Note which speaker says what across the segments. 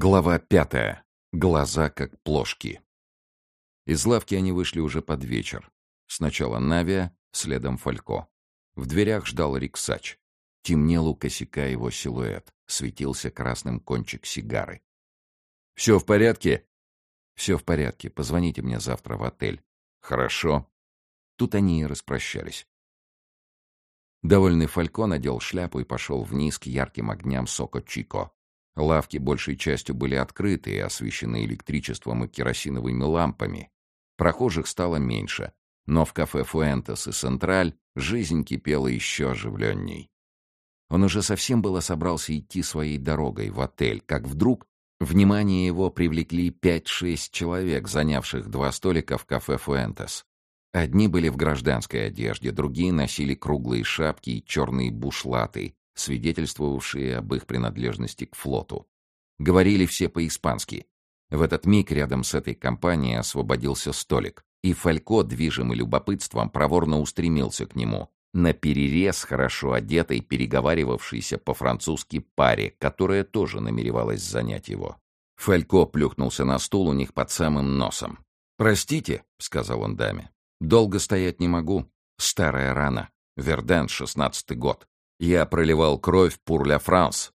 Speaker 1: Глава пятая. Глаза как плошки. Из лавки они вышли уже под вечер. Сначала Навия, следом Фалько. В дверях ждал Риксач. Темнел у косяка его силуэт. Светился красным кончик сигары. «Все в порядке?» «Все в порядке. Позвоните мне завтра в отель». «Хорошо». Тут они и распрощались. Довольный Фалько надел шляпу и пошел вниз к ярким огням Соко Чико. Лавки большей частью были открыты и освещены электричеством и керосиновыми лампами. Прохожих стало меньше, но в кафе «Фуэнтес» и «Централь» жизнь кипела еще оживленней. Он уже совсем было собрался идти своей дорогой в отель, как вдруг внимание его привлекли пять-шесть человек, занявших два столика в кафе «Фуэнтес». Одни были в гражданской одежде, другие носили круглые шапки и черные бушлаты, свидетельствовавшие об их принадлежности к флоту. Говорили все по-испански. В этот миг рядом с этой компанией освободился столик, и Фалько, движимый любопытством, проворно устремился к нему, на перерез хорошо одетой, переговаривавшейся по-французски паре, которая тоже намеревалась занять его. Фалько плюхнулся на стул у них под самым носом. «Простите», — сказал он даме, Долго стоять не могу. Старая рана. Верден, шестнадцатый год. Я проливал кровь пурля Франс.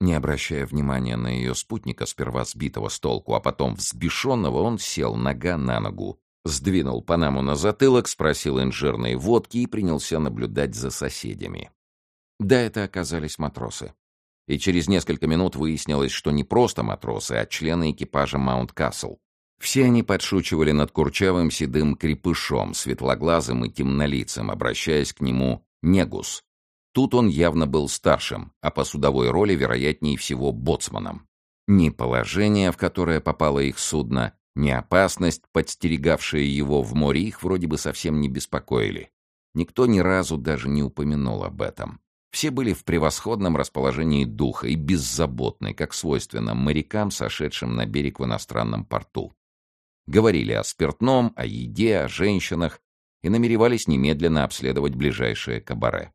Speaker 1: Не обращая внимания на ее спутника, сперва сбитого с толку, а потом взбешенного, он сел нога на ногу, сдвинул Панаму на затылок, спросил инжирной водки и принялся наблюдать за соседями. Да, это оказались матросы. И через несколько минут выяснилось, что не просто матросы, а члены экипажа Маунт Касл. Все они подшучивали над курчавым седым крепышом, светлоглазым и темнолицым, обращаясь к нему «негус». Тут он явно был старшим, а по судовой роли, вероятнее всего, боцманом. Ни положение, в которое попало их судно, ни опасность, подстерегавшая его в море, их вроде бы совсем не беспокоили. Никто ни разу даже не упомянул об этом. Все были в превосходном расположении духа и беззаботны, как свойственно морякам, сошедшим на берег в иностранном порту. Говорили о спиртном, о еде, о женщинах и намеревались немедленно обследовать ближайшее кабаре.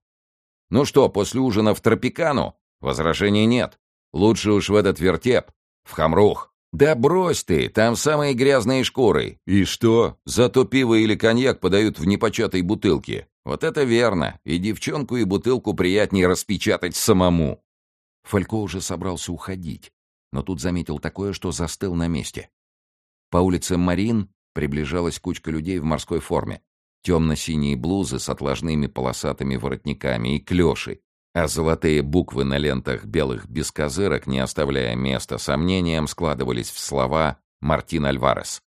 Speaker 1: «Ну что, после ужина в Тропикану?» Возражений нет. Лучше уж в этот вертеп. В Хамрух. Да брось ты, там самые грязные шкуры. И что? Зато пиво или коньяк подают в непочатой бутылке. Вот это верно. И девчонку, и бутылку приятнее распечатать самому. Фалько уже собрался уходить, но тут заметил такое, что застыл на месте. По улице Марин приближалась кучка людей в морской форме. Темно-синие блузы с отложными полосатыми воротниками и клёши, а золотые буквы на лентах белых бескозырок, не оставляя места сомнениям, складывались в слова «Мартин Альварес».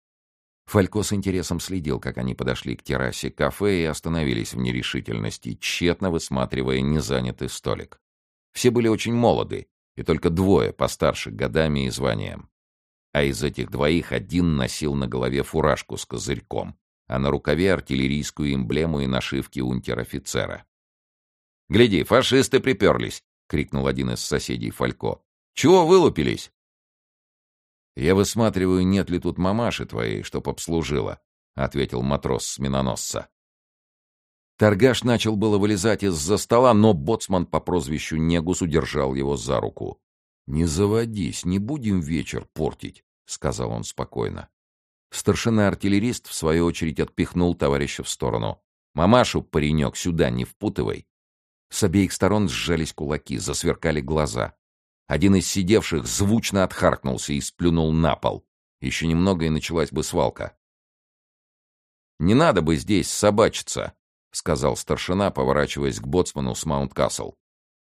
Speaker 1: Фалько с интересом следил, как они подошли к террасе кафе и остановились в нерешительности, тщетно высматривая незанятый столик. Все были очень молоды, и только двое постарше годами и званием а из этих двоих один носил на голове фуражку с козырьком, а на рукаве артиллерийскую эмблему и нашивки унтер-офицера. «Гляди, фашисты приперлись!» — крикнул один из соседей Фалько. «Чего вылупились?» «Я высматриваю, нет ли тут мамаши твоей, чтоб обслужила», — ответил матрос с миноносца. Торгаш начал было вылезать из-за стола, но боцман по прозвищу Негус удержал его за руку. «Не заводись, не будем вечер портить», — сказал он спокойно. Старшина-артиллерист, в свою очередь, отпихнул товарища в сторону. «Мамашу, паренек, сюда не впутывай!» С обеих сторон сжались кулаки, засверкали глаза. Один из сидевших звучно отхаркнулся и сплюнул на пол. Еще немного, и началась бы свалка. «Не надо бы здесь собачиться», — сказал старшина, поворачиваясь к боцману с Маунт-Касл.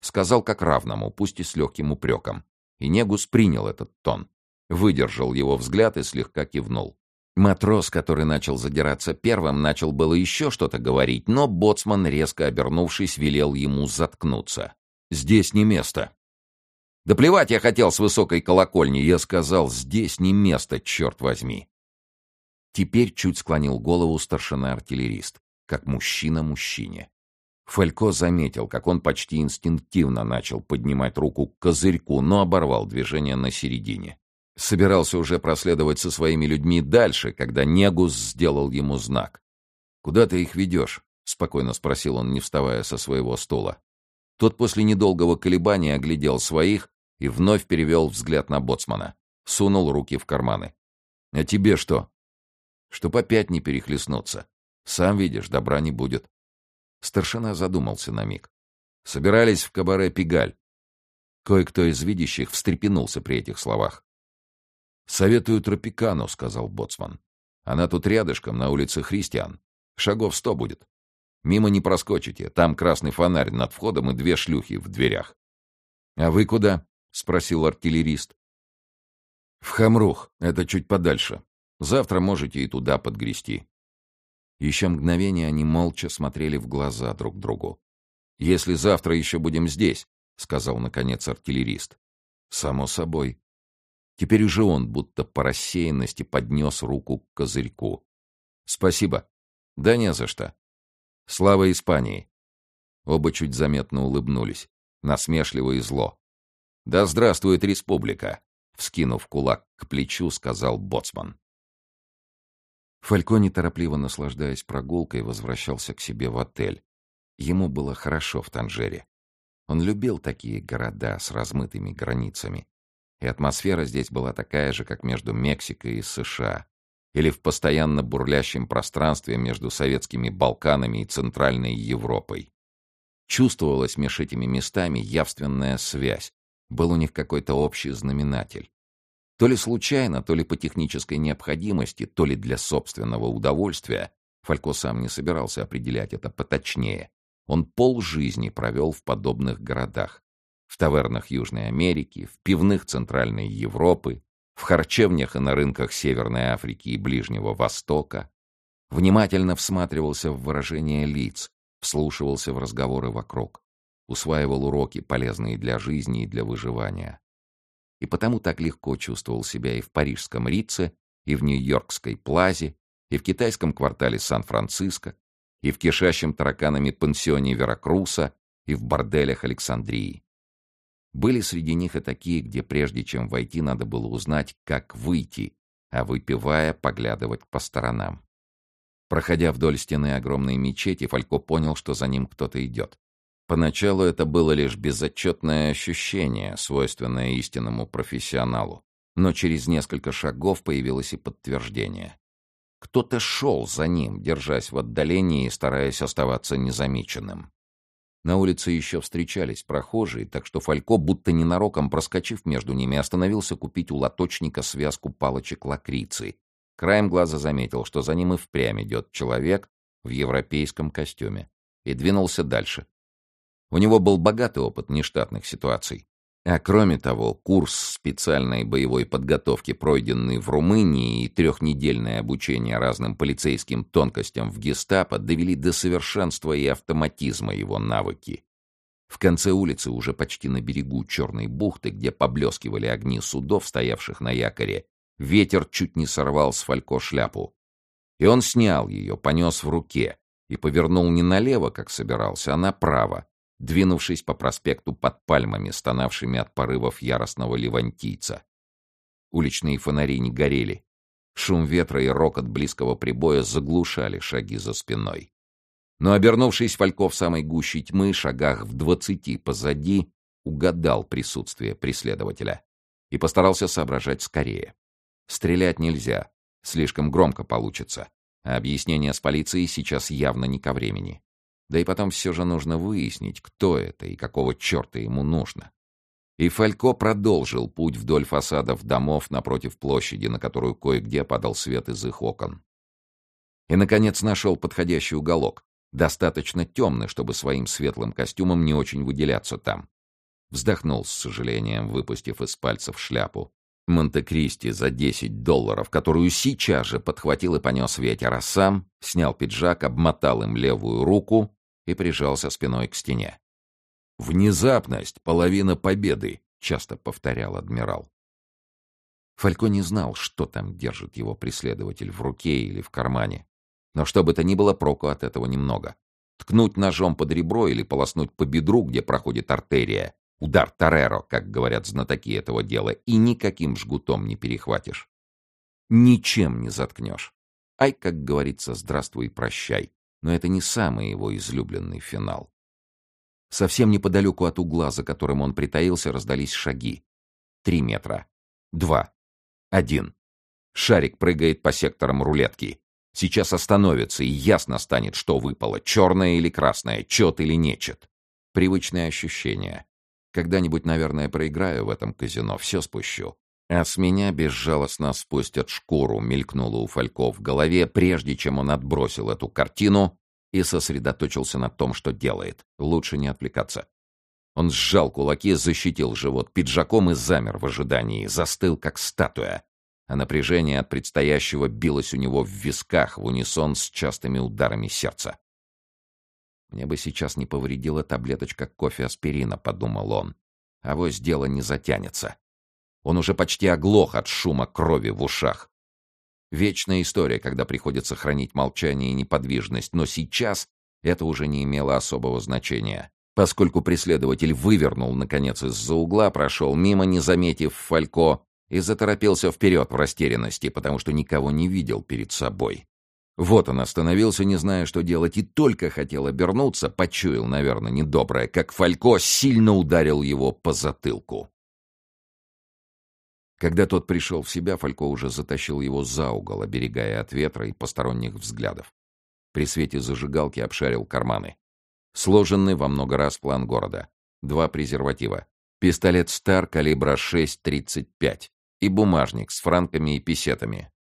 Speaker 1: Сказал как равному, пусть и с легким упреком. И Негус принял этот тон. Выдержал его взгляд и слегка кивнул. Матрос, который начал задираться первым, начал было еще что-то говорить, но боцман, резко обернувшись, велел ему заткнуться. «Здесь не место». «Да плевать я хотел с высокой колокольни!» Я сказал, «Здесь не место, черт возьми!» Теперь чуть склонил голову старшина-артиллерист, как мужчина мужчине. Фалько заметил, как он почти инстинктивно начал поднимать руку к козырьку, но оборвал движение на середине. Собирался уже проследовать со своими людьми дальше, когда Негус сделал ему знак. «Куда ты их ведешь?» — спокойно спросил он, не вставая со своего стула. Тот после недолгого колебания оглядел своих и вновь перевел взгляд на боцмана. сунул руки в карманы. «А тебе что?» «Чтоб опять не перехлестнуться. Сам видишь, добра не будет». Старшина задумался на миг. Собирались в кабаре «Пигаль». Кое-кто из видящих встрепенулся при этих словах. «Советую Тропикану», — сказал Боцман. «Она тут рядышком, на улице Христиан. Шагов сто будет. Мимо не проскочите, там красный фонарь над входом и две шлюхи в дверях». «А вы куда?» — спросил артиллерист. «В Хамрух, это чуть подальше. Завтра можете и туда подгрести». Еще мгновение они молча смотрели в глаза друг другу. «Если завтра еще будем здесь», — сказал, наконец, артиллерист. «Само собой». Теперь уже он, будто по рассеянности, поднес руку к козырьку. «Спасибо». «Да не за что». «Слава Испании». Оба чуть заметно улыбнулись, насмешливо и зло. «Да здравствует республика!» — вскинув кулак к плечу, сказал боцман. Фалько, неторопливо наслаждаясь прогулкой, возвращался к себе в отель. Ему было хорошо в Танжере. Он любил такие города с размытыми границами. И атмосфера здесь была такая же, как между Мексикой и США. Или в постоянно бурлящем пространстве между советскими Балканами и Центральной Европой. Чувствовалась меж этими местами явственная связь. Был у них какой-то общий знаменатель. То ли случайно, то ли по технической необходимости, то ли для собственного удовольствия, Фалько сам не собирался определять это поточнее. Он полжизни провел в подобных городах. В тавернах Южной Америки, в пивных Центральной Европы, в харчевнях и на рынках Северной Африки и Ближнего Востока. Внимательно всматривался в выражения лиц, вслушивался в разговоры вокруг. Усваивал уроки, полезные для жизни и для выживания и потому так легко чувствовал себя и в парижском Рице, и в нью-йоркской Плазе, и в китайском квартале Сан-Франциско, и в кишащем тараканами пансионе Веракруса, и в борделях Александрии. Были среди них и такие, где прежде чем войти, надо было узнать, как выйти, а выпивая, поглядывать по сторонам. Проходя вдоль стены огромной мечети, Фалько понял, что за ним кто-то идет. Поначалу это было лишь безотчетное ощущение, свойственное истинному профессионалу. Но через несколько шагов появилось и подтверждение. Кто-то шел за ним, держась в отдалении и стараясь оставаться незамеченным. На улице еще встречались прохожие, так что Фалько, будто ненароком проскочив между ними, остановился купить у лоточника связку палочек лакрицы. Краем глаза заметил, что за ним и впрямь идет человек в европейском костюме, и двинулся дальше, у него был богатый опыт нештатных ситуаций. А кроме того, курс специальной боевой подготовки, пройденный в Румынии, и трехнедельное обучение разным полицейским тонкостям в гестапо довели до совершенства и автоматизма его навыки. В конце улицы, уже почти на берегу Черной бухты, где поблескивали огни судов, стоявших на якоре, ветер чуть не сорвал с Фалько шляпу. И он снял ее, понес в руке и повернул не налево, как собирался, а направо, двинувшись по проспекту под пальмами, стонавшими от порывов яростного левантийца. Уличные фонари не горели. Шум ветра и рокот близкого прибоя заглушали шаги за спиной. Но, обернувшись Фалько в самой гуще тьмы, шагах в двадцати позади, угадал присутствие преследователя и постарался соображать скорее. Стрелять нельзя, слишком громко получится, а объяснение с полицией сейчас явно не ко времени. Да и потом все же нужно выяснить, кто это и какого черта ему нужно. И Фалько продолжил путь вдоль фасадов домов напротив площади, на которую кое-где падал свет из их окон. И, наконец, нашел подходящий уголок, достаточно темный, чтобы своим светлым костюмом не очень выделяться там. Вздохнул с сожалением, выпустив из пальцев шляпу. Монте-Кристи за 10 долларов, которую сейчас же подхватил и понес ветер, а сам снял пиджак, обмотал им левую руку и прижался спиной к стене. «Внезапность — половина победы», — часто повторял адмирал. Фалько не знал, что там держит его преследователь в руке или в кармане. Но что бы то ни было, проку от этого немного. Ткнуть ножом под ребро или полоснуть по бедру, где проходит артерия, удар Тореро, как говорят знатоки этого дела, и никаким жгутом не перехватишь. Ничем не заткнешь. Ай, как говорится, здравствуй и прощай но это не самый его излюбленный финал. Совсем неподалеку от угла, за которым он притаился, раздались шаги. Три метра. Два. Один. Шарик прыгает по секторам рулетки. Сейчас остановится, и ясно станет, что выпало, черное или красное, чет или нечет. Привычные ощущения. Когда-нибудь, наверное, проиграю в этом казино, все спущу. А с меня безжалостно спустят шкуру, мелькнуло у Фалько в голове, прежде чем он отбросил эту картину и сосредоточился на том, что делает. Лучше не отвлекаться. Он сжал кулаки, защитил живот пиджаком и замер в ожидании, застыл как статуя. А напряжение от предстоящего билось у него в висках в унисон с частыми ударами сердца. «Мне бы сейчас не повредила таблеточка кофе аспирина», — подумал он. «Авось дело не затянется». Он уже почти оглох от шума крови в ушах. Вечная история, когда приходится хранить молчание и неподвижность, но сейчас это уже не имело особого значения, поскольку преследователь вывернул, наконец, из-за угла, прошел мимо, не заметив Фалько, и заторопился вперед в растерянности, потому что никого не видел перед собой. Вот он остановился, не зная, что делать, и только хотел обернуться, почуял, наверное, недоброе, как Фалько сильно ударил его по затылку. Когда тот пришел в себя, Фалько уже затащил его за угол, оберегая от ветра и посторонних взглядов. При свете зажигалки обшарил карманы. Сложенный во много раз план города. Два презерватива. Пистолет «Стар» калибра 6.35 и бумажник с франками и песетами.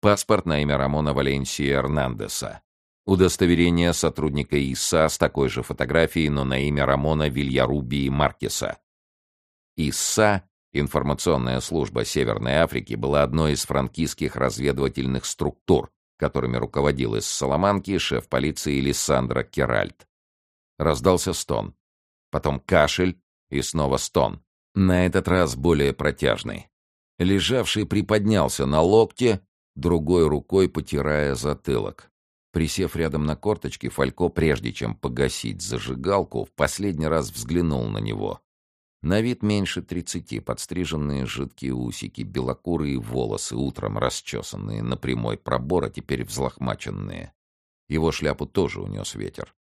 Speaker 1: Паспорт на имя Рамона Валенсии Эрнандеса. Удостоверение сотрудника ИСА с такой же фотографией, но на имя Рамона Вильярубии Маркеса. ИСА Информационная служба Северной Африки была одной из франкистских разведывательных структур, которыми руководил из Соломанки шеф полиции Лиссандро Керальт. Раздался стон. Потом кашель и снова стон. На этот раз более протяжный. Лежавший приподнялся на локте, другой рукой потирая затылок. Присев рядом на корточки, Фалько, прежде чем погасить зажигалку, в последний раз взглянул на него. На вид меньше тридцати, подстриженные жидкие усики, белокурые волосы, утром расчесанные на прямой пробор, а теперь взлохмаченные. Его шляпу тоже унес ветер.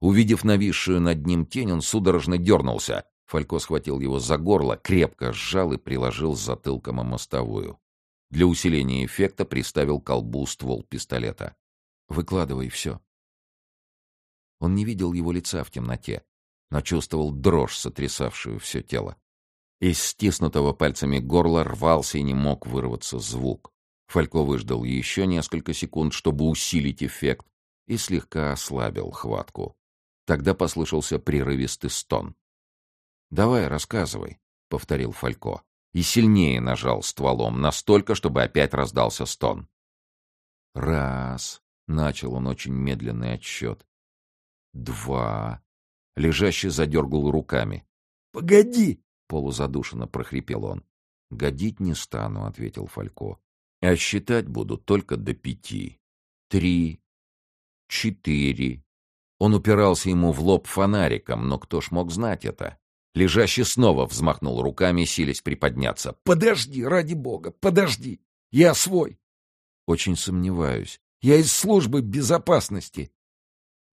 Speaker 1: Увидев нависшую над ним тень, он судорожно дернулся. Фалько схватил его за горло, крепко сжал и приложил затылком о мостовую. Для усиления эффекта приставил к колбу ствол пистолета. «Выкладывай все». Он не видел его лица в темноте но чувствовал дрожь, сотрясавшую все тело. Из стиснутого пальцами горла рвался и не мог вырваться звук. Фалько выждал еще несколько секунд, чтобы усилить эффект, и слегка ослабил хватку. Тогда послышался прерывистый стон. «Давай, рассказывай», — повторил Фалько, и сильнее нажал стволом, настолько, чтобы опять раздался стон. «Раз», — начал он очень медленный отсчет. «Два», Лежащий задергал руками.
Speaker 2: «Погоди!»
Speaker 1: — полузадушенно прохрипел он. «Годить не стану», — ответил Фалько. «А считать буду только до пяти. Три. Четыре». Он упирался ему в лоб фонариком, но кто ж мог знать это? Лежащий снова взмахнул руками, силясь приподняться.
Speaker 2: «Подожди, ради бога, подожди! Я свой!»
Speaker 1: «Очень сомневаюсь.
Speaker 2: Я из службы безопасности».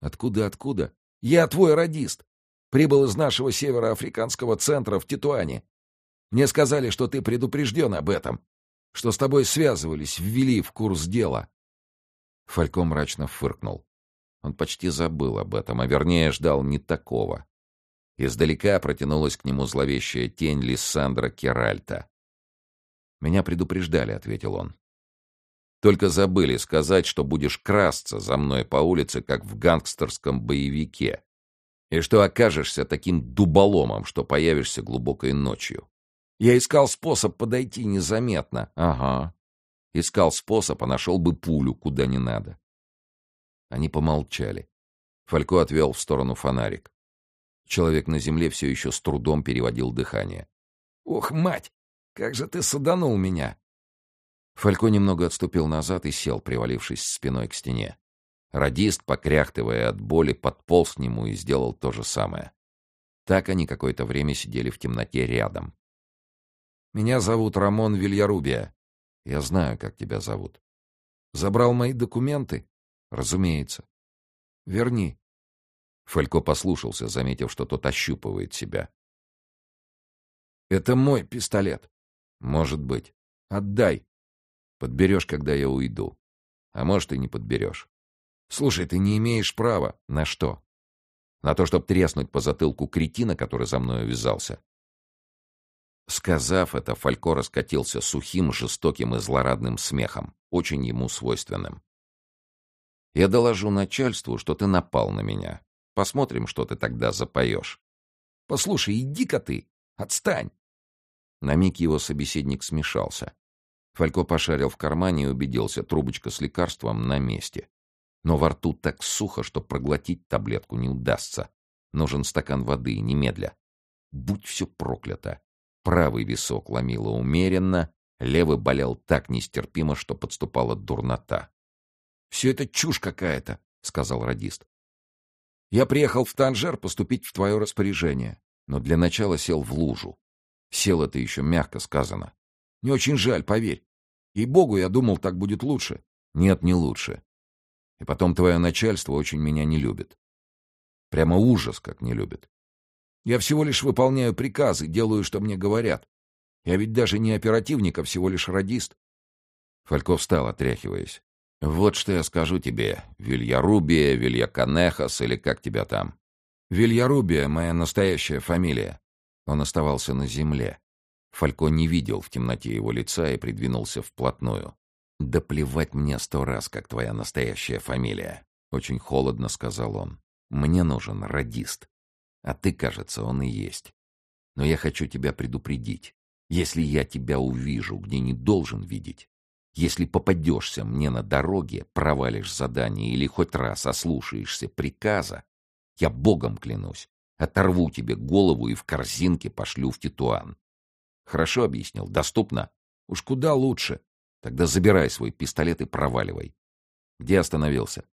Speaker 1: «Откуда, откуда?»
Speaker 2: Я твой радист. Прибыл из нашего североафриканского центра в Титуане. Мне сказали, что ты предупрежден об этом, что с тобой связывались, ввели в курс дела.
Speaker 1: Фалько мрачно фыркнул. Он почти забыл об этом, а вернее ждал не такого. Издалека протянулась к нему зловещая тень Лиссандра Керальта. «Меня предупреждали», — ответил он. Только забыли сказать, что будешь красться за мной по улице, как в гангстерском боевике, и что окажешься таким дуболомом, что появишься глубокой ночью. Я искал способ подойти незаметно. Ага. Искал способ, а нашел бы пулю, куда не надо. Они помолчали. Фалько отвел в сторону фонарик. Человек на земле все еще с трудом переводил дыхание.
Speaker 2: «Ох, мать! Как же ты саданул меня!»
Speaker 1: Фалько немного отступил назад и сел, привалившись спиной к стене. Радист, покряхтывая от боли, подполз к нему и сделал то же самое. Так они какое-то время сидели в темноте рядом.
Speaker 2: «Меня зовут Рамон Вильярубия.
Speaker 1: Я знаю, как тебя зовут».
Speaker 2: «Забрал мои документы?»
Speaker 1: «Разумеется».
Speaker 2: «Верни».
Speaker 1: Фалько послушался, заметив, что тот ощупывает себя.
Speaker 2: «Это мой пистолет».
Speaker 1: «Может быть».
Speaker 2: Отдай.
Speaker 1: Подберешь, когда я уйду. А может, и не подберешь.
Speaker 2: Слушай, ты не имеешь права.
Speaker 1: На что? На то, чтобы треснуть по затылку кретина, который за мной увязался. Сказав это, Фалько раскатился сухим, жестоким и злорадным смехом, очень ему свойственным. «Я доложу начальству, что ты напал на меня. Посмотрим, что ты тогда запоешь».
Speaker 2: «Послушай, иди-ка ты! Отстань!»
Speaker 1: На миг его собеседник смешался. Фалько пошарил в кармане и убедился, трубочка с лекарством на месте. Но во рту так сухо, что проглотить таблетку не удастся. Нужен стакан воды, немедля. Будь все проклято. Правый висок ломило умеренно, левый болел так нестерпимо, что подступала дурнота.
Speaker 2: — Все это чушь какая-то, — сказал радист. — Я приехал в Танжер поступить в твое распоряжение, но для начала сел в лужу. Сел это еще мягко сказано. Не очень жаль, поверь. И богу я думал, так будет лучше.
Speaker 1: Нет, не лучше. И потом твое начальство очень меня не любит. Прямо ужас, как не любит.
Speaker 2: Я всего лишь выполняю приказы, делаю, что мне говорят. Я ведь даже не оперативник, а всего лишь радист.
Speaker 1: Фальков встал, отряхиваясь. Вот что я скажу тебе, Вильярубия, Вильяканехас или как тебя там.
Speaker 2: Вильярубия — моя настоящая фамилия.
Speaker 1: Он оставался на земле. Фалько не видел в темноте его лица и придвинулся вплотную. «Да плевать мне сто раз, как твоя настоящая фамилия», — очень холодно сказал он. «Мне нужен радист. А ты, кажется, он и есть. Но я хочу тебя предупредить. Если я тебя увижу, где не должен видеть, если попадешься мне на дороге, провалишь задание или хоть раз ослушаешься приказа, я богом клянусь, оторву тебе голову и в корзинке пошлю в Титуан. Хорошо объяснил? Доступно?
Speaker 2: Уж куда лучше.
Speaker 1: Тогда забирай свой пистолет и проваливай. Где остановился?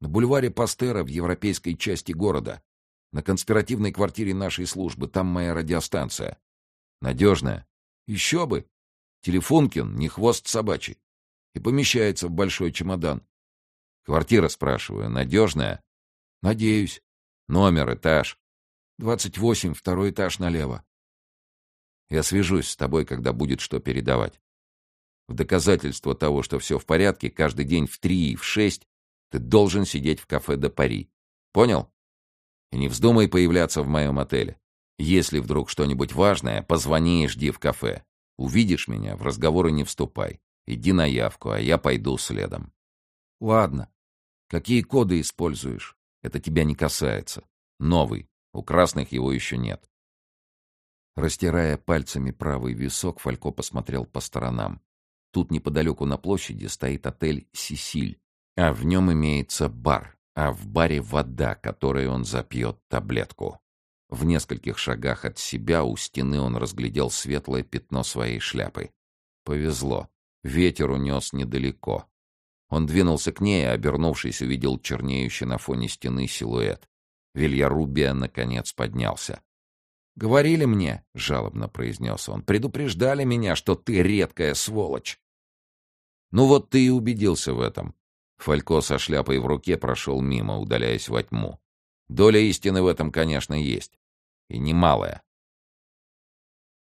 Speaker 2: На бульваре Пастера в европейской части города. На конспиративной квартире нашей службы. Там моя радиостанция.
Speaker 1: Надежная?
Speaker 2: Еще бы. Телефонкин, не хвост собачий. И помещается в большой чемодан.
Speaker 1: Квартира, спрашиваю, надежная?
Speaker 2: Надеюсь.
Speaker 1: Номер, этаж.
Speaker 2: Двадцать восемь, второй этаж налево.
Speaker 1: Я свяжусь с тобой, когда будет что передавать. В доказательство того, что все в порядке, каждый день в три и в шесть ты должен сидеть в кафе до Пари. Понял? И не вздумай появляться в моем отеле. Если вдруг что-нибудь важное, позвони и жди в кафе. Увидишь меня, в разговоры не вступай. Иди на явку, а я пойду следом.
Speaker 2: Ладно. Какие коды используешь?
Speaker 1: Это тебя не касается. Новый. У красных его еще нет. Растирая пальцами правый висок, Фалько посмотрел по сторонам. Тут неподалеку на площади стоит отель «Сисиль», а в нем имеется бар а в баре вода, которой он запьет таблетку. В нескольких шагах от себя у стены он разглядел светлое пятно своей шляпы. Повезло. Ветер унес недалеко. Он двинулся к ней, а, обернувшись, увидел чернеющий на фоне стены силуэт. Вильярубия, наконец, поднялся.
Speaker 2: «Говорили мне», — жалобно произнес он, — «предупреждали меня, что ты редкая сволочь».
Speaker 1: «Ну вот ты и убедился в этом. Фалько со шляпой в руке прошел мимо, удаляясь во тьму. Доля истины в этом, конечно, есть. И немалая.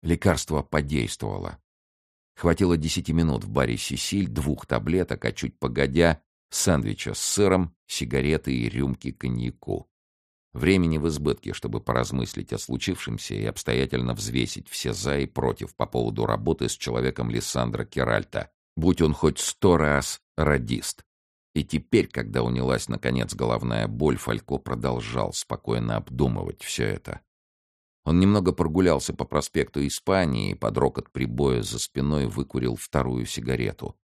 Speaker 1: Лекарство подействовало. Хватило десяти минут в баре «Сисиль», двух таблеток, а чуть погодя — сэндвича с сыром, сигареты и рюмки коньяку. Времени в избытке, чтобы поразмыслить о случившемся и обстоятельно взвесить все «за» и «против» по поводу работы с человеком Лиссандра Керальта, будь он хоть сто раз радист. И теперь, когда унялась наконец головная боль, Фалько продолжал спокойно обдумывать все это. Он немного прогулялся по проспекту Испании и под рокот прибоя за спиной выкурил вторую сигарету,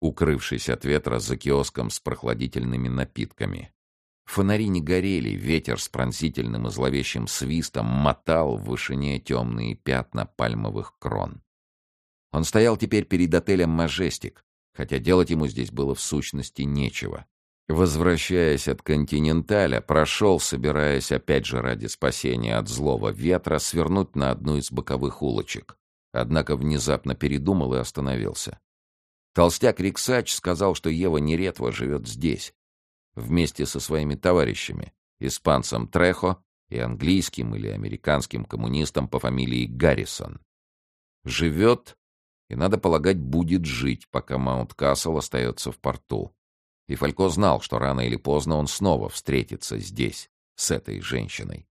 Speaker 1: укрывшись от ветра за киоском с прохладительными напитками. Фонари не горели, ветер с пронзительным и зловещим свистом мотал в вышине темные пятна пальмовых крон. Он стоял теперь перед отелем «Мажестик», хотя делать ему здесь было в сущности нечего. Возвращаясь от «Континенталя», прошел, собираясь опять же ради спасения от злого ветра, свернуть на одну из боковых улочек. Однако внезапно передумал и остановился. Толстяк Риксач сказал, что Ева Неретва живет здесь, вместе со своими товарищами, испанцем Трехо и английским или американским коммунистом по фамилии Гаррисон. Живет И, надо полагать, будет жить, пока Маунт-Кассел остается в порту. И Фалько знал, что рано или поздно он снова встретится здесь, с этой женщиной.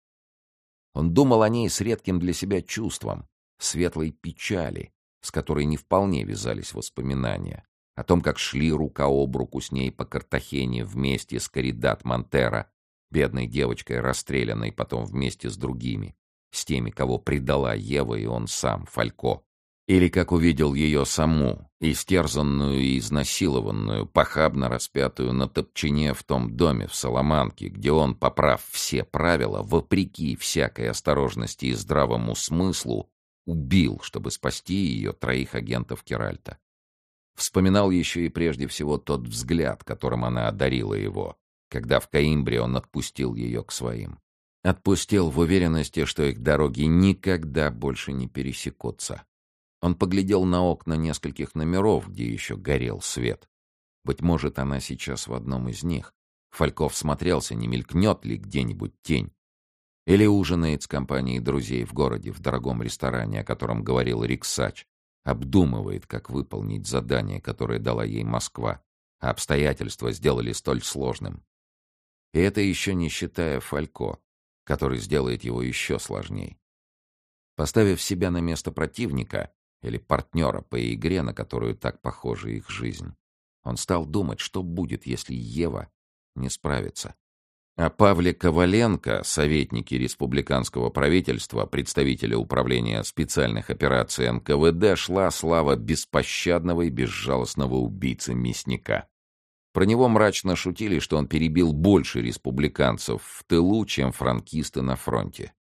Speaker 1: Он думал о ней с редким для себя чувством, светлой печали, с которой не вполне вязались воспоминания, о том, как шли рука об руку с ней по Картахене вместе с Каридат Монтера, бедной девочкой, расстрелянной потом вместе с другими, с теми, кого предала Ева и он сам, Фалько. Или как увидел ее саму, истерзанную и изнасилованную, похабно распятую на топчине в том доме в Соломанке, где он, поправ все правила, вопреки всякой осторожности и здравому смыслу, убил, чтобы спасти ее троих агентов Керальта. Вспоминал еще и прежде всего тот взгляд, которым она одарила его, когда в Каимбре он отпустил ее к своим. Отпустил в уверенности, что их дороги никогда больше не пересекутся. Он поглядел на окна нескольких номеров, где еще горел свет. Быть может, она сейчас в одном из них. Фальков смотрелся, не мелькнет ли где-нибудь тень. Или ужинает с компанией друзей в городе, в дорогом ресторане, о котором говорил Риксач. Обдумывает, как выполнить задание, которое дала ей Москва. А обстоятельства сделали столь сложным. И это еще не считая Фалько, который сделает его еще сложней. Поставив себя на место противника или партнера по игре, на которую так похожа их жизнь, он стал думать, что будет, если Ева не справится. О Павле Коваленко, советнике республиканского правительства, представителя управления специальных операций НКВД, шла слава беспощадного и безжалостного убийцы-мясника. Про него мрачно шутили, что он перебил больше республиканцев в тылу, чем франкисты на фронте.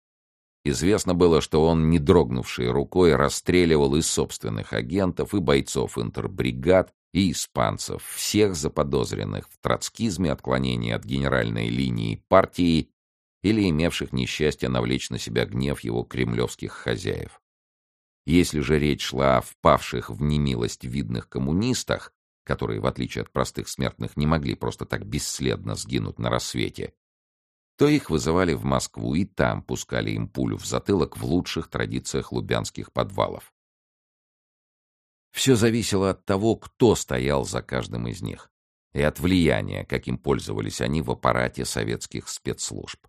Speaker 1: Известно было, что он, не дрогнувшей рукой, расстреливал и собственных агентов, и бойцов интербригад, и испанцев, всех заподозренных в троцкизме, отклонении от генеральной линии партии или имевших несчастье навлечь на себя гнев его кремлевских хозяев. Если же речь шла о впавших в немилость видных коммунистах, которые, в отличие от простых смертных, не могли просто так бесследно сгинуть на рассвете, то их вызывали в Москву и там пускали им пулю в затылок в лучших традициях лубянских подвалов. Все зависело от того, кто стоял за каждым из них, и от влияния, каким пользовались они в аппарате советских спецслужб.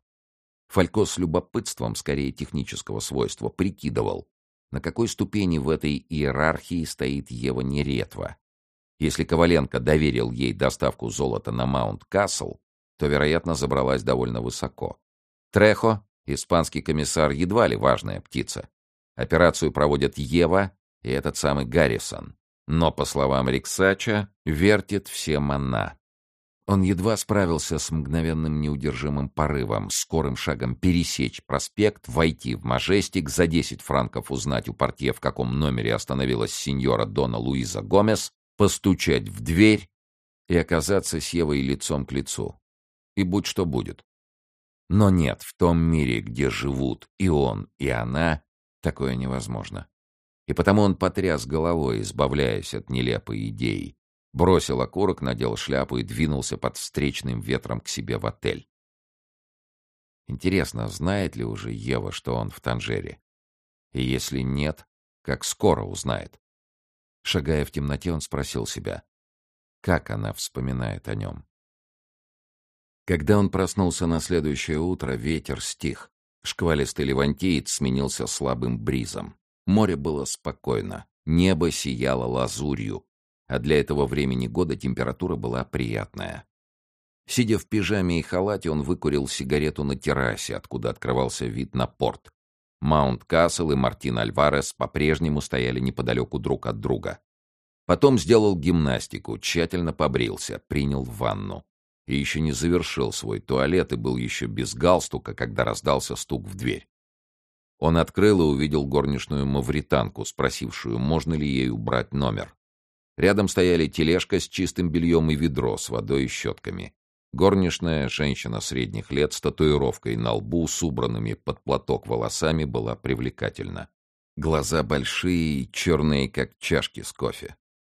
Speaker 1: Фалько с любопытством, скорее технического свойства, прикидывал, на какой ступени в этой иерархии стоит Ева Неретва, если Коваленко доверил ей доставку золота на Маунт-Кассел, то, вероятно, забралась довольно высоко. Трехо, испанский комиссар, едва ли важная птица. Операцию проводят Ева и этот самый Гаррисон. Но, по словам Риксача, вертит всем она. Он едва справился с мгновенным неудержимым порывом, скорым шагом пересечь проспект, войти в Мажестик, за 10 франков узнать у портье, в каком номере остановилась сеньора Дона Луиза Гомес, постучать в дверь и оказаться с Евой лицом к лицу. И будь что будет. Но нет, в том мире, где живут и он, и она, такое невозможно. И потому он потряс головой, избавляясь от нелепой идеи, бросил окурок, надел шляпу и двинулся под встречным ветром к себе в отель. Интересно, знает ли уже Ева, что он в Танжере? И если нет, как скоро узнает? Шагая в темноте, он спросил себя, как она вспоминает о нем. Когда он проснулся на следующее утро, ветер стих. Шквалистый левантиец сменился слабым бризом. Море было спокойно, небо сияло лазурью, а для этого времени года температура была приятная. Сидя в пижаме и халате, он выкурил сигарету на террасе, откуда открывался вид на порт. Маунт Кассел и Мартин Альварес по-прежнему стояли неподалеку друг от друга. Потом сделал гимнастику, тщательно побрился, принял ванну. И еще не завершил свой туалет и был еще без галстука, когда раздался стук в дверь. Он открыл и увидел горничную мавританку, спросившую, можно ли ей убрать номер. Рядом стояли тележка с чистым бельем и ведро с водой и щетками. Горничная, женщина средних лет с татуировкой на лбу, с убранными под платок волосами, была привлекательна. Глаза большие и черные, как чашки с кофе.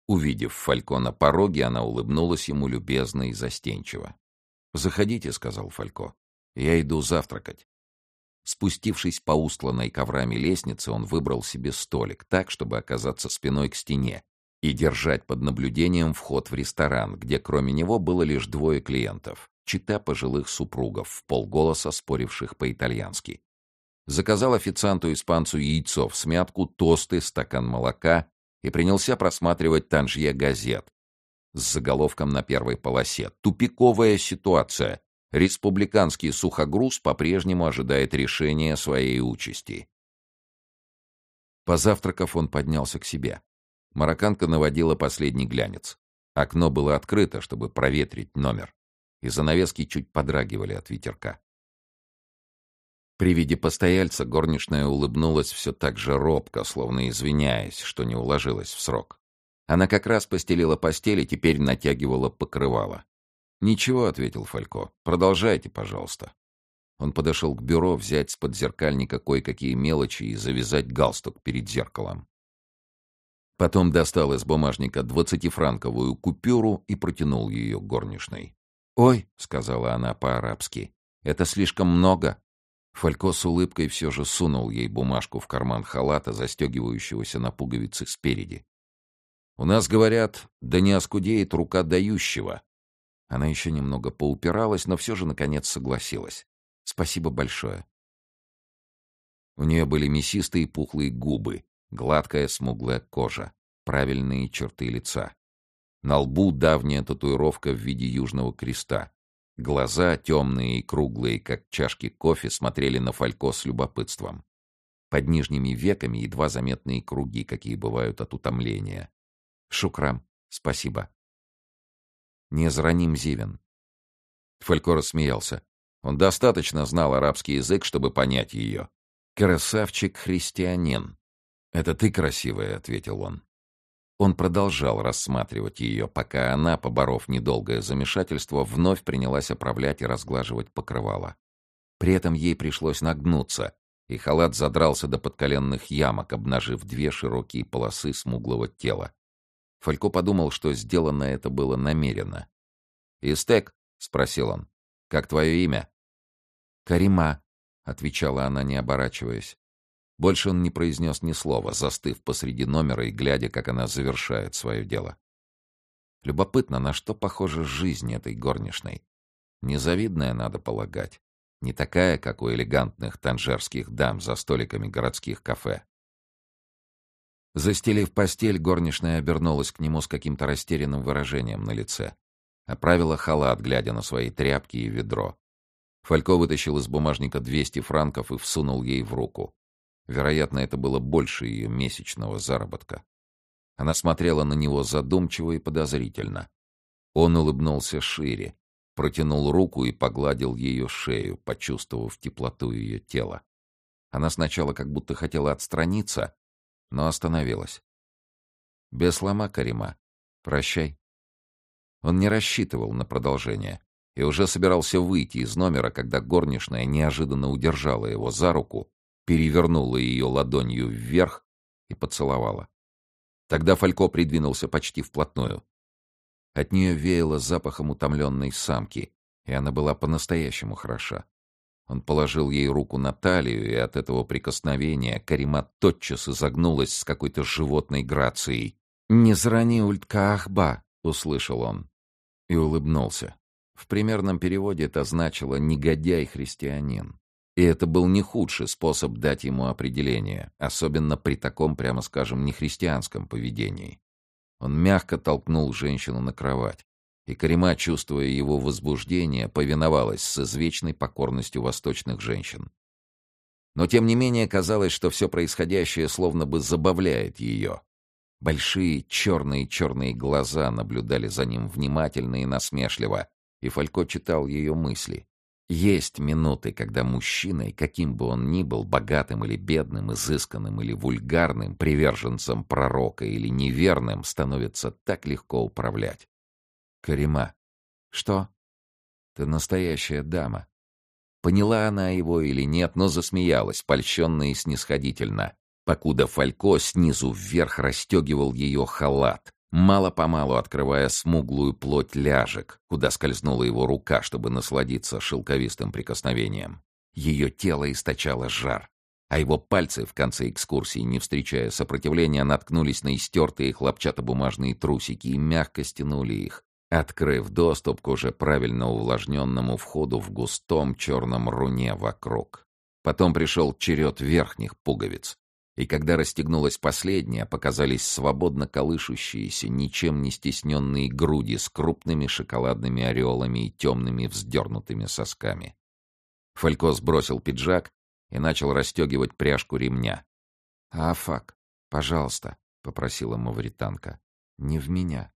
Speaker 1: Увидев Фалько на пороге, она улыбнулась ему любезно и застенчиво. «Заходите», — сказал Фалько. «Я иду завтракать». Спустившись по устланной коврами лестнице, он выбрал себе столик так, чтобы оказаться спиной к стене и держать под наблюдением вход в ресторан, где кроме него было лишь двое клиентов — чита пожилых супругов, в полголоса споривших по-итальянски. Заказал официанту-испанцу яйцо в смятку, тосты, стакан молока и принялся просматривать танжье газет с заголовком на первой полосе «Тупиковая ситуация. Республиканский сухогруз по-прежнему ожидает решения своей участи». Позавтракав, он поднялся к себе. Марокканка наводила последний глянец. Окно было открыто, чтобы проветрить номер, и занавески чуть подрагивали от ветерка. При виде постояльца горничная улыбнулась все так же робко, словно извиняясь, что не уложилась в срок. Она как раз постелила постель и теперь натягивала покрывало. «Ничего», — ответил Фалько, — «продолжайте, пожалуйста». Он подошел к бюро взять с подзеркальника кое-какие мелочи и завязать галстук перед зеркалом. Потом достал из бумажника двадцатифранковую купюру и протянул ее горничной. «Ой», — сказала она по-арабски, — «это слишком много». Фалько с улыбкой все же сунул ей бумажку в карман халата, застегивающегося на пуговицы спереди. «У нас, говорят, да не оскудеет рука дающего». Она еще немного поупиралась, но все же, наконец, согласилась. «Спасибо большое». У нее были мясистые пухлые губы, Гладкая смуглая кожа, правильные черты лица. На лбу давняя татуировка в виде южного креста. Глаза, темные и круглые, как чашки кофе, смотрели на Фалько с любопытством. Под нижними веками едва заметные круги, какие бывают от утомления. «Шукрам, спасибо». «Не зраним Зивен». Фалько рассмеялся. Он достаточно знал арабский язык, чтобы понять ее. «Красавчик-христианин», «Это ты красивая», — ответил он. Он продолжал рассматривать ее, пока она, поборов недолгое замешательство, вновь принялась оправлять и разглаживать покрывало. При этом ей пришлось нагнуться, и халат задрался до подколенных ямок, обнажив две широкие полосы смуглого тела. Фалько подумал, что сделано это было намеренно. «Истек?» — спросил он. «Как твое имя?» «Карима», — отвечала она, не оборачиваясь. Больше он не произнес ни слова, застыв посреди номера и глядя, как она завершает свое дело. Любопытно, на что похожа жизнь этой горничной. Незавидная, надо полагать. Не такая, как у элегантных танжерских дам за столиками городских кафе. Застелив постель, горничная обернулась к нему с каким-то растерянным выражением на лице. Оправила халат, глядя на свои тряпки и ведро. Фалько вытащил из бумажника 200 франков и всунул ей в руку. Вероятно, это было больше ее месячного заработка. Она смотрела на него задумчиво и подозрительно. Он улыбнулся шире, протянул руку и погладил ее шею, почувствовав теплоту ее тела. Она сначала как будто хотела отстраниться, но остановилась. «Без лома, Карима. Прощай». Он не рассчитывал на продолжение и уже собирался выйти из номера, когда горничная неожиданно удержала его за руку перевернула ее ладонью вверх и поцеловала. Тогда Фалько придвинулся почти вплотную. От нее веяло запахом утомленной самки, и она была по-настоящему хороша. Он положил ей руку на талию, и от этого прикосновения Карима тотчас изогнулась с какой-то животной грацией. «Не зрани ульткаахба!» — услышал он. И улыбнулся. В примерном переводе это значило «негодяй-христианин». И это был не худший способ дать ему определение, особенно при таком, прямо скажем, нехристианском поведении. Он мягко толкнул женщину на кровать, и Карима, чувствуя его возбуждение, повиновалась с извечной покорностью восточных женщин. Но тем не менее казалось, что все происходящее словно бы забавляет ее. Большие черные-черные глаза наблюдали за ним внимательно и насмешливо, и Фалько читал ее мысли. Есть минуты, когда мужчиной, каким бы он ни был, богатым или бедным, изысканным или вульгарным, приверженцем пророка или неверным, становится так легко управлять. Карима. Что? Ты настоящая дама. Поняла она его или нет, но засмеялась, польщенно и снисходительно, покуда Фалько снизу вверх расстегивал ее халат, мало-помалу открывая смуглую плоть ляжек, куда скользнула его рука, чтобы насладиться шелковистым прикосновением. Ее тело источало жар, а его пальцы в конце экскурсии, не встречая сопротивления, наткнулись на истертые хлопчатобумажные трусики и мягко стянули их, открыв доступ к уже правильно увлажненному входу в густом черном руне вокруг. Потом пришел черед верхних пуговиц. И когда расстегнулась последняя, показались свободно колышущиеся, ничем не стесненные груди с крупными шоколадными ореолами и темными вздернутыми сосками. Фалько сбросил пиджак и начал расстегивать пряжку ремня. «Афак, пожалуйста», — попросила мавританка, — «не в меня».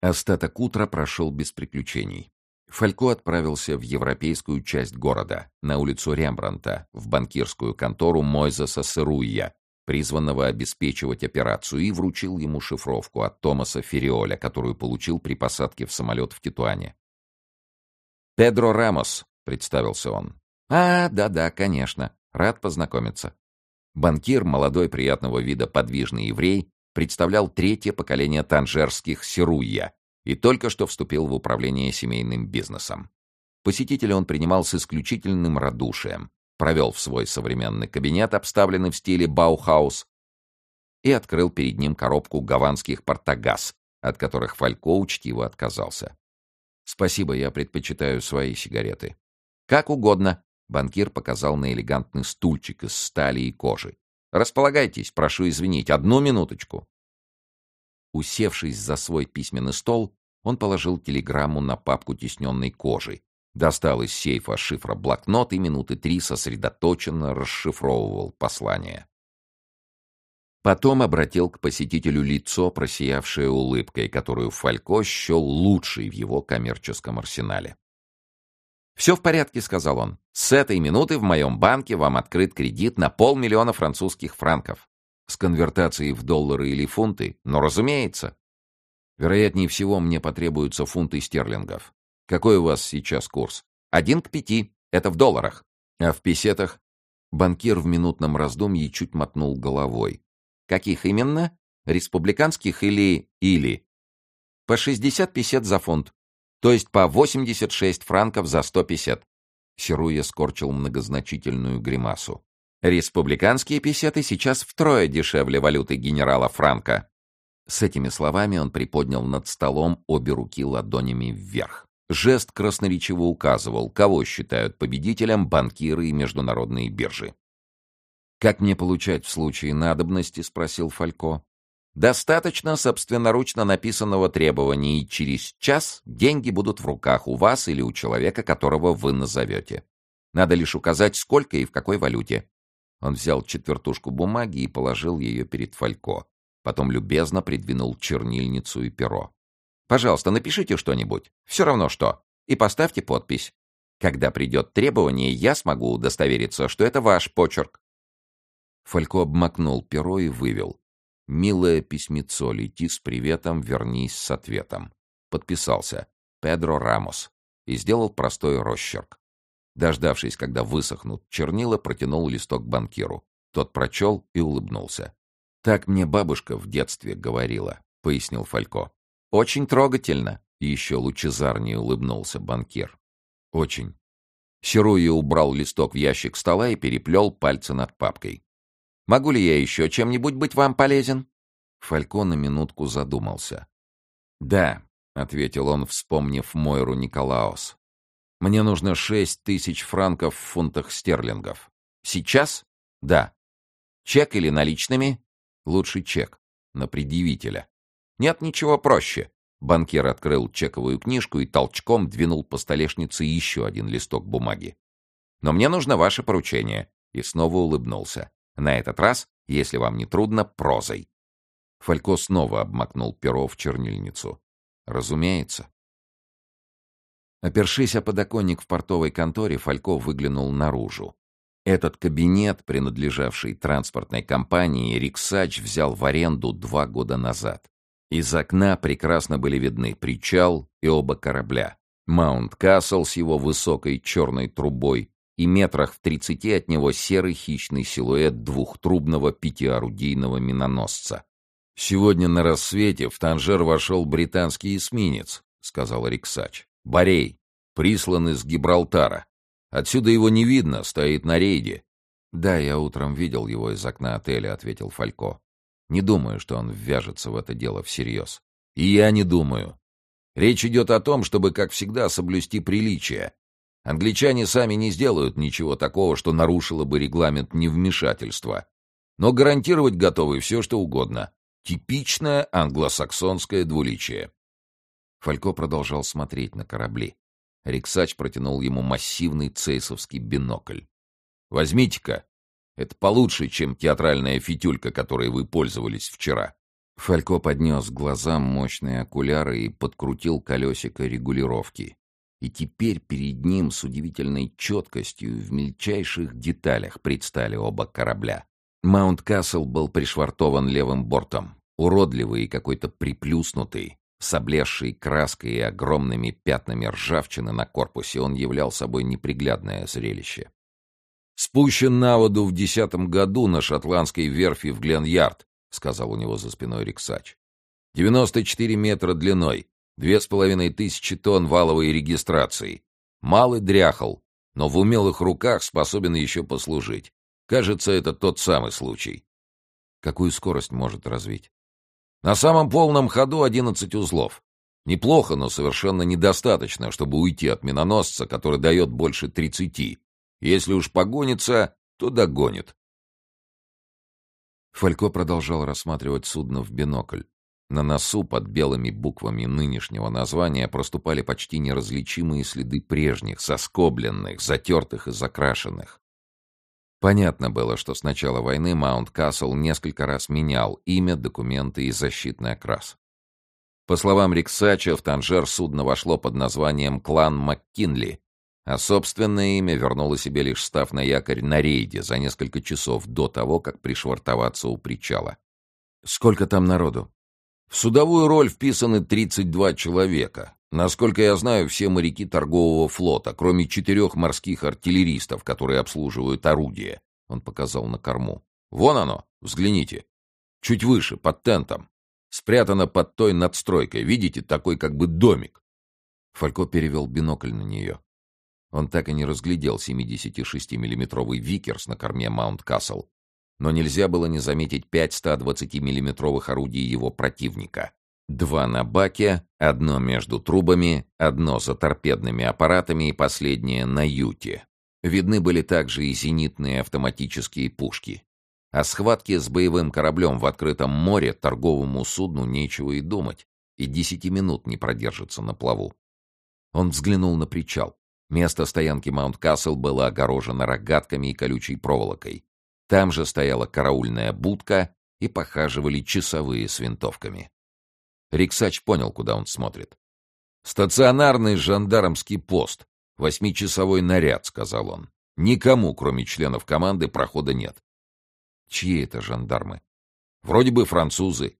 Speaker 1: Остаток утра прошел без приключений. Фалько отправился в европейскую часть города, на улицу Рембранта, в банкирскую контору Мойзеса Сыруя, призванного обеспечивать операцию, и вручил ему шифровку от Томаса Фериоля, которую получил при посадке в самолет в Титуане. «Педро Рамос», — представился он. «А, да-да, конечно. Рад познакомиться». Банкир, молодой приятного вида подвижный еврей, представлял третье поколение танжерских Сируя и только что вступил в управление семейным бизнесом. Посетителя он принимал с исключительным радушием, провел в свой современный кабинет, обставленный в стиле Баухаус, и открыл перед ним коробку гаванских портагаз, от которых Фалько учтиво отказался. «Спасибо, я предпочитаю свои сигареты». «Как угодно», — банкир показал на элегантный стульчик из стали и кожи. «Располагайтесь, прошу извинить, одну минуточку». Усевшись за свой письменный стол, он положил телеграмму на папку тисненной кожи, достал из сейфа шифра блокнот и минуты три сосредоточенно расшифровывал послание. Потом обратил к посетителю лицо, просиявшее улыбкой, которую Фалько счел лучшей в его коммерческом арсенале. «Все в порядке», — сказал он. «С этой минуты в моем банке вам открыт кредит на полмиллиона французских франков. С конвертацией в доллары или фунты, но разумеется. Вероятнее всего, мне потребуются фунты стерлингов. Какой у вас сейчас курс? Один к пяти. Это в долларах. А в песетах? Банкир в минутном раздумье чуть мотнул головой. Каких именно? Республиканских или... или? По 60 песет за фунт. То есть по 86 франков за 150. Серуя скорчил многозначительную гримасу. Республиканские песеты сейчас втрое дешевле валюты генерала Франка. С этими словами он приподнял над столом обе руки ладонями вверх. Жест красноречиво указывал, кого считают победителем банкиры и международные биржи. «Как мне получать в случае надобности?» — спросил Фалько. «Достаточно собственноручно написанного требования, и через час деньги будут в руках у вас или у человека, которого вы назовете. Надо лишь указать, сколько и в какой валюте. Он взял четвертушку бумаги и положил ее перед Фалько. Потом любезно придвинул чернильницу и перо. «Пожалуйста, напишите что-нибудь. Все равно что. И поставьте подпись. Когда придет требование, я смогу удостовериться, что это ваш почерк». Фалько обмакнул перо и вывел. «Милое письмецо, лети с приветом, вернись с ответом». Подписался. «Педро Рамос». И сделал простой росчерк. Дождавшись, когда высохнут чернила, протянул листок банкиру. Тот прочел и улыбнулся. «Так мне бабушка в детстве говорила», — пояснил Фалько. «Очень трогательно», — еще лучезарнее улыбнулся банкир. «Очень». Серуя убрал листок в ящик стола и переплел пальцы над папкой. «Могу ли я еще чем-нибудь быть вам полезен?» Фалько на минутку задумался. «Да», — ответил он, вспомнив Мойру Николаос. Мне нужно шесть тысяч франков в фунтах стерлингов. Сейчас? Да. Чек или наличными? Лучше чек. На предъявителя. Нет ничего проще. Банкир открыл чековую книжку и толчком двинул по столешнице еще один листок бумаги. «Но мне нужно ваше поручение». И снова улыбнулся. На этот раз, если вам не трудно, прозой. Фалько снова обмакнул перо в чернильницу. «Разумеется». Опершись о подоконник в портовой конторе, Фалько выглянул наружу. Этот кабинет, принадлежавший транспортной компании, Риксач взял в аренду два года назад. Из окна прекрасно были видны причал и оба корабля. Маунт Касл с его высокой черной трубой и метрах в тридцати от него серый хищный силуэт двухтрубного пятиорудийного миноносца. «Сегодня на рассвете в Танжер вошел британский эсминец», — сказал Риксач. Борей, прислан из Гибралтара.
Speaker 2: Отсюда его не видно, стоит на рейде.
Speaker 1: «Да, я утром видел его из окна отеля», — ответил Фалько. «Не думаю, что он ввяжется в это дело всерьез».
Speaker 2: «И я не думаю. Речь идет о том, чтобы, как всегда, соблюсти приличие. Англичане сами не сделают ничего такого, что нарушило бы регламент невмешательства. Но гарантировать готовы все, что угодно. Типичное англосаксонское двуличие».
Speaker 1: Фалько продолжал смотреть на корабли. Риксач протянул ему массивный цейсовский бинокль.
Speaker 2: «Возьмите-ка. Это получше, чем театральная фитюлька, которой вы пользовались вчера».
Speaker 1: Фалько поднес к глазам мощные окуляры и подкрутил колесико регулировки. И теперь перед ним с удивительной четкостью в мельчайших деталях предстали оба корабля. Маунт Касл был пришвартован левым бортом, уродливый и какой-то приплюснутый, с облезшей краской и огромными пятнами ржавчины на корпусе он являл собой неприглядное зрелище.
Speaker 2: «Спущен на воду в десятом году на шотландской верфи в Гленярд», — сказал у него за спиной Риксач. «Девяносто четыре метра длиной, две с половиной тысячи тонн валовой регистрации. Малый дряхал, но в умелых руках способен еще послужить. Кажется, это тот самый случай».
Speaker 1: «Какую скорость может развить?»
Speaker 2: На самом полном ходу 11 узлов. Неплохо, но совершенно недостаточно, чтобы уйти от миноносца, который дает больше 30. Если уж погонится, то догонит.
Speaker 1: Фалько продолжал рассматривать судно в бинокль. На носу под белыми буквами нынешнего названия проступали почти неразличимые следы прежних, соскобленных, затертых и закрашенных. Понятно было, что с начала войны Маунт Касл несколько раз менял имя, документы и защитный окрас. По словам Риксача, в Танжер судно вошло под названием «Клан МакКинли», а собственное имя вернуло себе лишь став на якорь на рейде за несколько часов до того, как пришвартоваться у причала.
Speaker 2: «Сколько там народу?» «В судовую роль вписаны 32 человека. Насколько я знаю, все моряки торгового флота, кроме четырех морских артиллеристов, которые обслуживают орудия. Он показал на корму. Вон оно, взгляните. Чуть выше, под тентом. Спрятано под той надстройкой. Видите, такой как бы домик.
Speaker 1: Фалько перевел бинокль на нее. Он так и не разглядел 76-миллиметровый Викерс на корме Маунт Касл, но нельзя было не заметить пять 120-миллиметровых орудий его противника. Два на баке, одно между трубами, одно за торпедными аппаратами и последнее на юте. Видны были также и зенитные автоматические пушки. О схватке с боевым кораблем в открытом море торговому судну нечего и думать, и десяти минут не продержится на плаву. Он взглянул на причал. Место стоянки Маунт-Кассел было огорожено рогатками и колючей проволокой. Там же стояла караульная будка и похаживали часовые с винтовками. Риксач понял, куда он смотрит.
Speaker 2: «Стационарный жандармский пост. Восьмичасовой наряд», — сказал он. «Никому, кроме членов команды, прохода нет».
Speaker 1: «Чьи это жандармы?»
Speaker 2: «Вроде бы французы.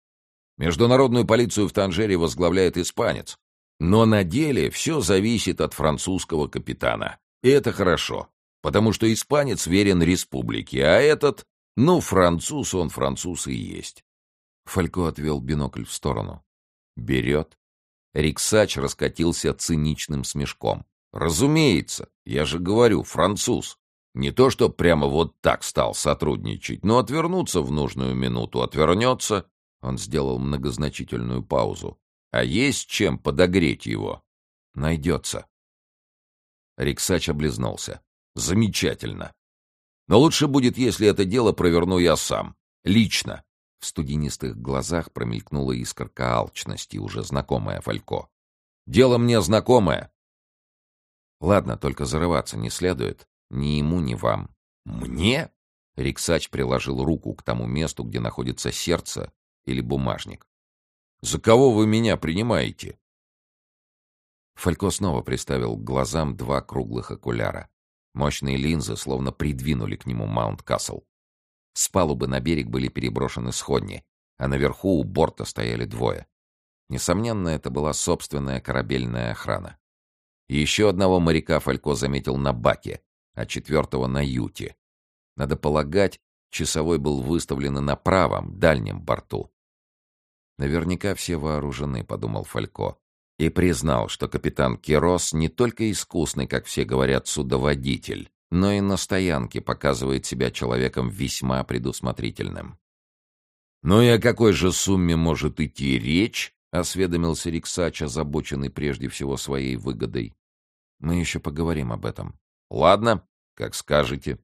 Speaker 2: Международную полицию в Танжере возглавляет испанец. Но на деле все зависит от французского капитана. И это хорошо, потому что испанец верен республике, а этот, ну, француз он француз и есть».
Speaker 1: Фалько отвел бинокль в сторону.
Speaker 2: Берет. Риксач раскатился циничным смешком. Разумеется, я же говорю, француз. Не то, что прямо вот так стал сотрудничать, но отвернуться в нужную минуту отвернется. Он сделал многозначительную паузу. А есть чем подогреть его? Найдется. Риксач облизнулся. Замечательно. Но лучше будет, если это дело проверну я сам. Лично.
Speaker 1: В студенистых глазах промелькнула искорка алчности, уже знакомая Фалько.
Speaker 2: «Дело мне знакомое!»
Speaker 1: «Ладно, только зарываться не следует. Ни ему, ни вам».
Speaker 2: «Мне?»
Speaker 1: Риксач приложил руку к тому месту, где находится сердце или бумажник.
Speaker 2: «За кого вы меня принимаете?»
Speaker 1: Фалько снова приставил к глазам два круглых окуляра. Мощные линзы словно придвинули к нему Маунт-Касл. С палубы на берег были переброшены сходни, а наверху у борта стояли двое. Несомненно, это была собственная корабельная охрана. еще одного моряка Фалько заметил на баке, а четвертого на юте. Надо полагать, часовой был выставлен на правом, дальнем борту. Наверняка все вооружены, подумал Фалько. И признал, что капитан Кирос не только искусный, как все говорят, судоводитель, но и на стоянке показывает себя человеком весьма предусмотрительным. «Ну и о какой же сумме может идти речь?» — осведомился Риксач, озабоченный прежде всего своей выгодой. «Мы еще поговорим об этом». «Ладно, как скажете».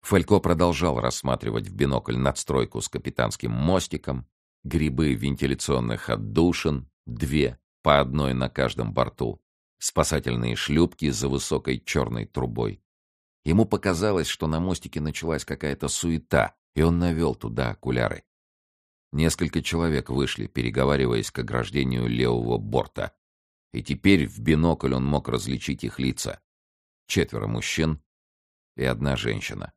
Speaker 1: Фалько продолжал рассматривать в бинокль надстройку с капитанским мостиком, грибы вентиляционных отдушин, две, по одной на каждом борту, спасательные шлюпки за высокой черной трубой. Ему показалось, что на мостике началась какая-то суета, и он навел туда окуляры. Несколько человек вышли, переговариваясь к ограждению левого борта. И теперь в бинокль он мог различить их лица. Четверо мужчин и одна женщина.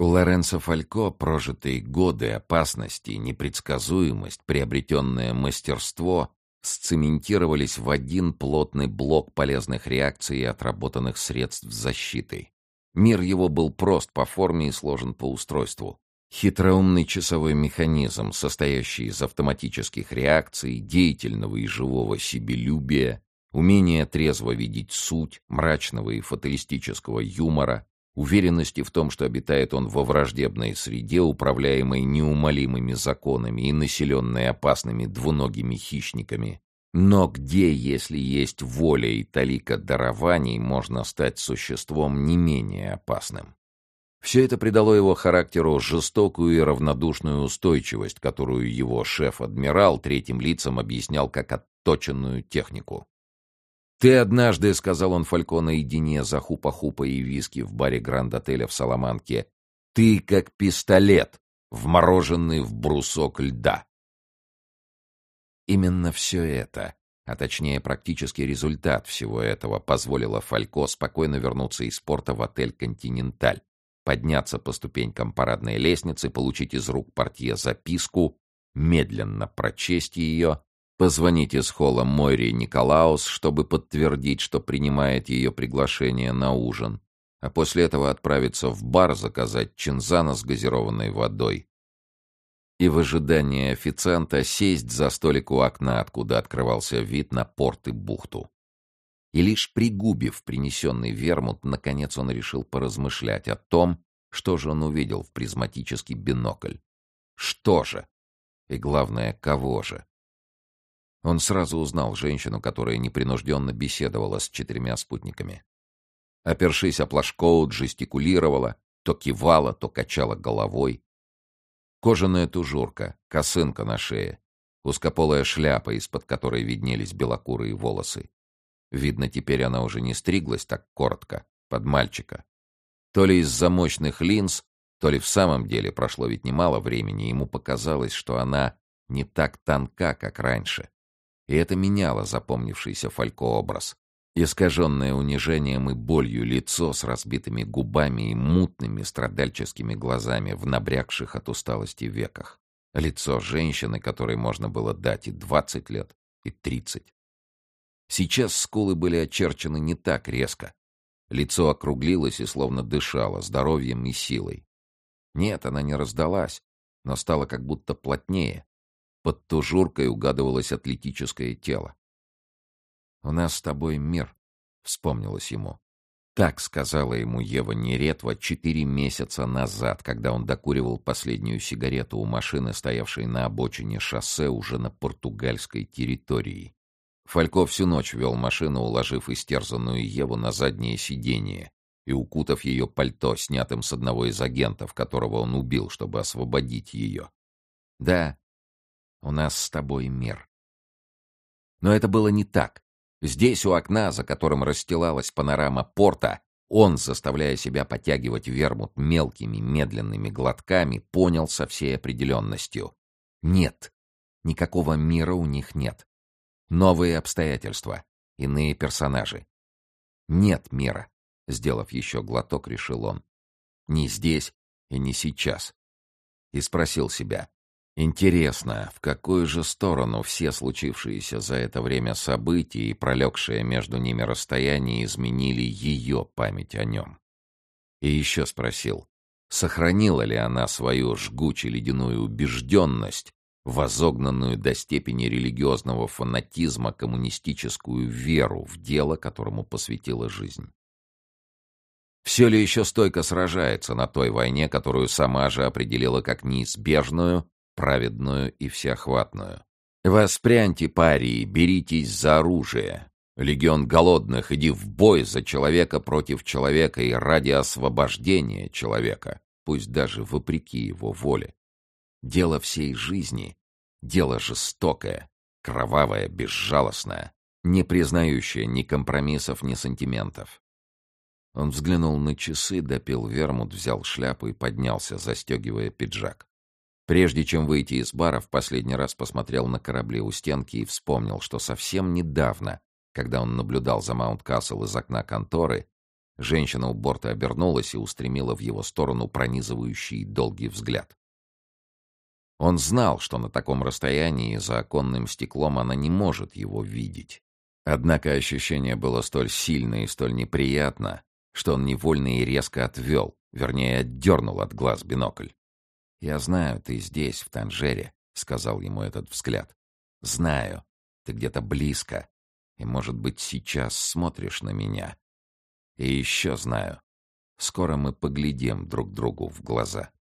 Speaker 1: У Лоренцо Фалько прожитые годы опасности, непредсказуемость, приобретенное мастерство сцементировались в один плотный блок полезных реакций и отработанных средств защиты. Мир его был прост по форме и сложен по устройству. Хитроумный часовой механизм, состоящий из автоматических реакций, деятельного и живого себелюбия, умения трезво видеть суть, мрачного и фаталистического юмора, уверенности в том, что обитает он во враждебной среде, управляемой неумолимыми законами и населенной опасными двуногими хищниками. Но где, если есть воля и талика дарований, можно стать существом не менее опасным? Все это придало его характеру жестокую и равнодушную устойчивость, которую его шеф-адмирал третьим лицам объяснял как отточенную технику. «Ты однажды, — сказал он Фалько наедине за хупа-хупа и виски в баре Гранд-отеля в Саламанке, — ты как пистолет, вмороженный в брусок льда». Именно все это, а точнее практически результат всего этого, позволило Фалько спокойно вернуться из порта в отель «Континенталь», подняться по ступенькам парадной лестницы, получить из рук портье записку, медленно прочесть ее Позвонить из холла Мойре Николаус, чтобы подтвердить, что принимает ее приглашение на ужин, а после этого отправиться в бар заказать чинзана с газированной водой и в ожидании официанта сесть за столик у окна, откуда открывался вид на порт и бухту. И лишь пригубив принесенный вермут, наконец он решил поразмышлять о том, что же он увидел в призматический бинокль. Что же? И главное, кого же? Он сразу узнал женщину, которая непринужденно беседовала с четырьмя спутниками. Опершись о плашкоут, жестикулировала, то кивала, то качала головой. Кожаная тужурка, косынка на шее, узкополая шляпа, из-под которой виднелись белокурые волосы. Видно, теперь она уже не стриглась так коротко, под мальчика. То ли из-за мощных линз, то ли в самом деле прошло ведь немало времени, ему показалось, что она не так тонка, как раньше и это меняло запомнившийся Фалько образ. Искаженное унижением и болью лицо с разбитыми губами и мутными страдальческими глазами в набрякших от усталости веках. Лицо женщины, которой можно было дать и двадцать лет, и тридцать. Сейчас скулы были очерчены не так резко. Лицо округлилось и словно дышало здоровьем и силой. Нет, она не раздалась, но стала как будто плотнее, под тужуркой угадывалось атлетическое тело. «У нас с тобой мир», — вспомнилось ему. Так сказала ему Ева Неретва четыре месяца назад, когда он докуривал последнюю сигарету у машины, стоявшей на обочине шоссе уже на португальской территории. Фалько всю ночь вел машину, уложив истерзанную Еву на заднее сиденье и укутав ее пальто, снятым с одного из агентов, которого он убил, чтобы освободить ее. Да, у нас с тобой мир. Но это было не так. Здесь, у окна, за которым расстилалась панорама порта, он, заставляя себя подтягивать вермут мелкими, медленными глотками, понял со всей определенностью. Нет, никакого мира у них нет. Новые обстоятельства, иные персонажи. Нет мира, сделав еще глоток, решил он. Ни здесь и не сейчас. И спросил себя, Интересно, в какую же сторону все случившиеся за это время события и пролегшее между ними расстояние изменили ее память о нем? И еще спросил, сохранила ли она свою жгуче-ледяную убежденность возогнанную до степени религиозного фанатизма коммунистическую веру в дело, которому посвятила жизнь. Все ли еще стойко сражается на той войне, которую сама же определила как неизбежную, праведную и всеохватную? Воспряньте, парии, беритесь за оружие. Легион голодных, иди в бой за человека против человека и ради освобождения человека, пусть даже вопреки его воле. Дело всей жизни — дело жестокое, кровавое, безжалостное, не признающее ни компромиссов, ни сантиментов. Он взглянул на часы, допил вермут, взял шляпу и поднялся, застегивая пиджак. Прежде чем выйти из бара, в последний раз посмотрел на корабли у стенки и вспомнил, что совсем недавно, когда он наблюдал за Маунт-Кассел из окна конторы, женщина у борта обернулась и устремила в его сторону пронизывающий долгий взгляд. Он знал, что на таком расстоянии за оконным стеклом она не может его видеть. Однако ощущение было столь сильно и столь неприятно, что он невольно и резко отвел, вернее, отдернул от глаз бинокль. «Я знаю, ты здесь, в Танжере», — сказал ему этот взгляд. «Знаю, ты где-то близко, и, может быть, сейчас смотришь на меня. И еще знаю, скоро мы поглядим друг другу в глаза».